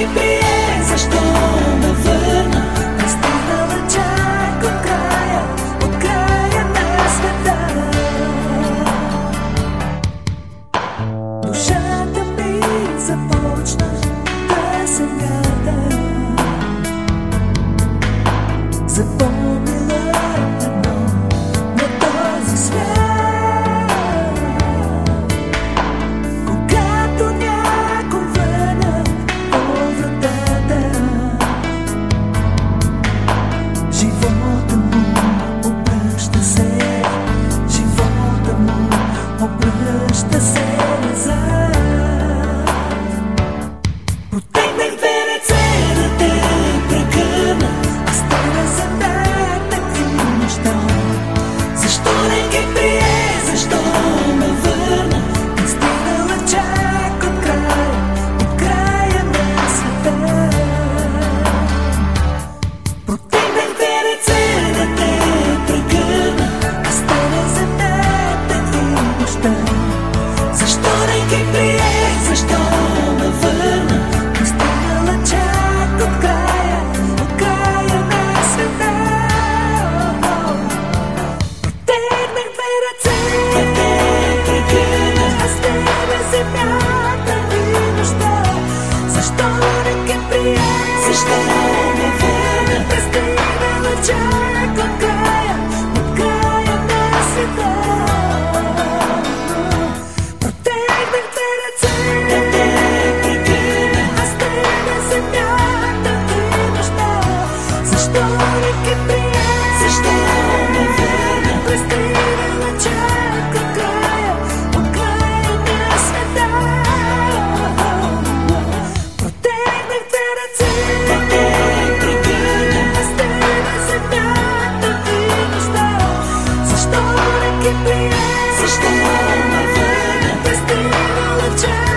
keep me Защо не ке приемеш? Защо не ме върна? Престани да лъча Just the world of joy.